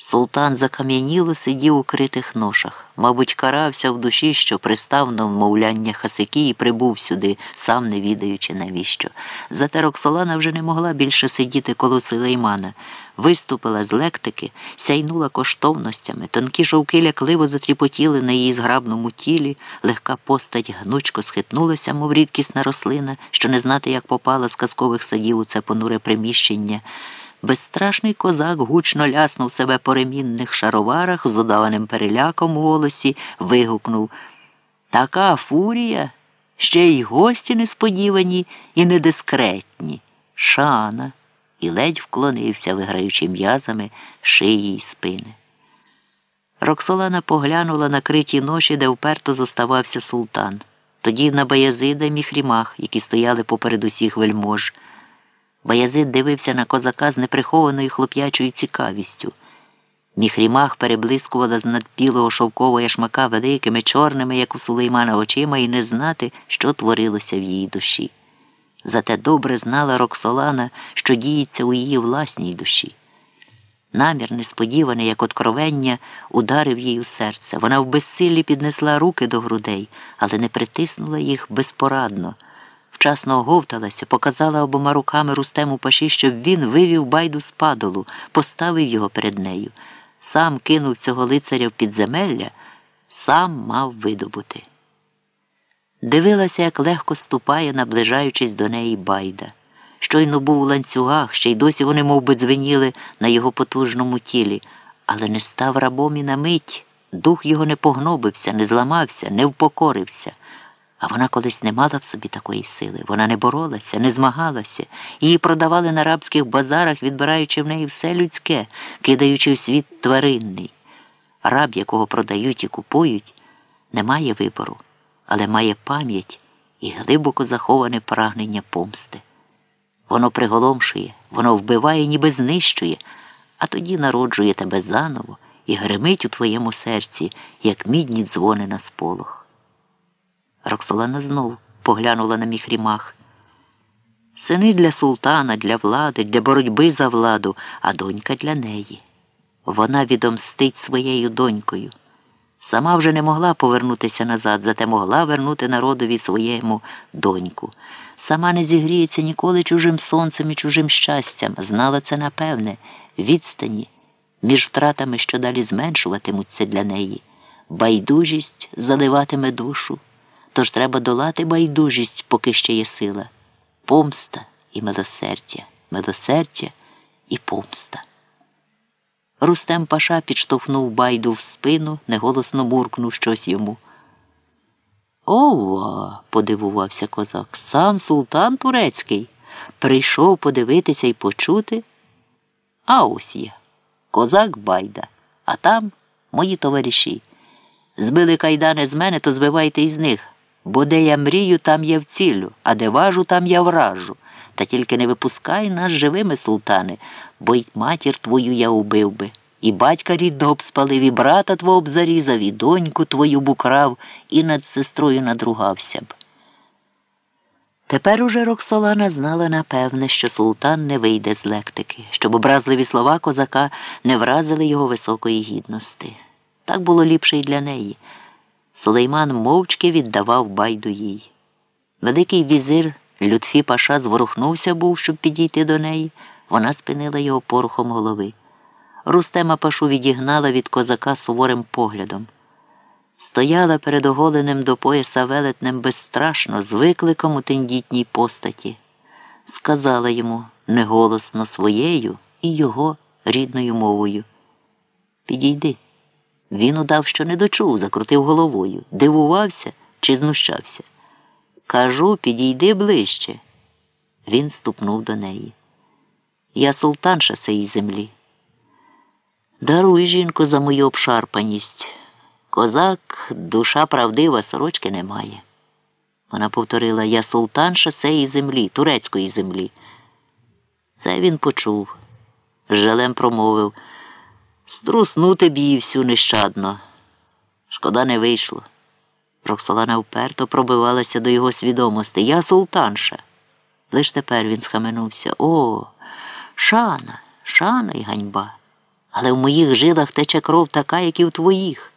Султан закам'яніло сидів у критих ношах, мабуть, карався в душі, що пристав на вмовляння хасики і прибув сюди, сам не відаючи навіщо. Зате Роксолана вже не могла більше сидіти коло Силеймана. Виступила з лектики, сяйнула коштовностями, тонкі жовки лякливо затріпотіли на її зграбному тілі, легка постать гнучко схитнулася, мов рідкісна рослина, що не знати, як попала з казкових садів у це понуре приміщення. Безстрашний козак гучно ляснув себе по ремінних шароварах з удаваним переляком у голосі, вигукнув Така фурія, ще й гості несподівані і недискретні. Шана. І ледь вклонився, виграючи м'язами шиї й спини. Роксолана поглянула на криті ноші, де вперто зоставався султан, тоді на Баязида й міхрімах, які стояли поперед усіх вельмож. Баязид дивився на козака з неприхованою хлоп'ячою цікавістю. Міхрімах переблискувала з надпілого шовкового яшмака великими, чорними, як у сулеймана, очима, і не знати, що творилося в її душі. Зате добре знала Роксолана, що діється у її власній душі. Намір, несподіваний, як откровення, ударив їй у серце. Вона в безсиллі піднесла руки до грудей, але не притиснула їх безпорадно вчасно оговталася, показала обома руками Рустему паші, щоб він вивів байду з падолу, поставив його перед нею. Сам кинув цього лицаря в підземелля, сам мав видобути. Дивилася, як легко ступає, наближаючись до неї байда. Щойно був у ланцюгах, ще й досі вони мов би, дзвеніли на його потужному тілі, але не став рабом і на мить. Дух його не погнобився, не зламався, не впокорився. А вона колись не мала в собі такої сили. Вона не боролася, не змагалася. Її продавали на рабських базарах, відбираючи в неї все людське, кидаючи в світ тваринний. Раб, якого продають і купують, не має вибору, але має пам'ять і глибоко заховане прагнення помсти. Воно приголомшує, воно вбиває, ніби знищує, а тоді народжує тебе заново і гримить у твоєму серці, як мідні дзвони на сполох. Роксолана знов поглянула на міхрімах. Сини для султана, для влади, для боротьби за владу, а донька для неї. Вона відомстить своєю донькою. Сама вже не могла повернутися назад, зате могла вернути народові своєму доньку. Сама не зігріється ніколи чужим сонцем і чужим щастям. Знала це напевне, відстані, між втратами, що далі зменшуватимуться для неї. Байдужість заливатиме душу. Тож треба долати байдужість, поки ще є сила, помста і милосердя, милосердя і помста. Рустем Паша підштовхнув байду в спину, неголосно буркнув щось йому. Ова, подивувався козак, сам султан турецький прийшов подивитися і почути. А ось я, козак байда, а там мої товариші. Збили кайдани з мене, то збивайте із них бо де я мрію, там я вцілю, а де важу, там я вражу. Та тільки не випускай нас живими, султани, бо й матір твою я убив би, і батька рідного б спалив, і брата твого б зарізав, і доньку твою б украв, і над сестрою надругався б. Тепер уже Роксолана знала напевне, що султан не вийде з лектики, щоб образливі слова козака не вразили його високої гідності. Так було ліпше й для неї. Сулейман мовчки віддавав байду їй. Великий візир Лютфі Паша зворухнувся був, щоб підійти до неї. Вона спинила його порухом голови. Рустема Пашу відігнала від козака суворим поглядом. Стояла перед оголеним до пояса велетнем безстрашно, з викликом у тендітній постаті. Сказала йому неголосно своєю і його рідною мовою. Підійди. Він удав, що не дочув, закрутив головою, дивувався чи знущався. Кажу, підійди ближче. Він ступнув до неї. Я султанша сеї землі. Даруй, жінку, за мою обшарпаність. Козак, душа правдива, сорочки немає. Вона повторила Я султанша сеї землі, турецької землі. Це він почув. Жалем промовив. Струснути б її всю нещадно. Шкода не вийшло. Роксолана вперто пробивалася до його свідомості. Я султанша. Лиш тепер він схаменувся. О, шана, шана й ганьба. але в моїх жилах тече кров така, як і в твоїх.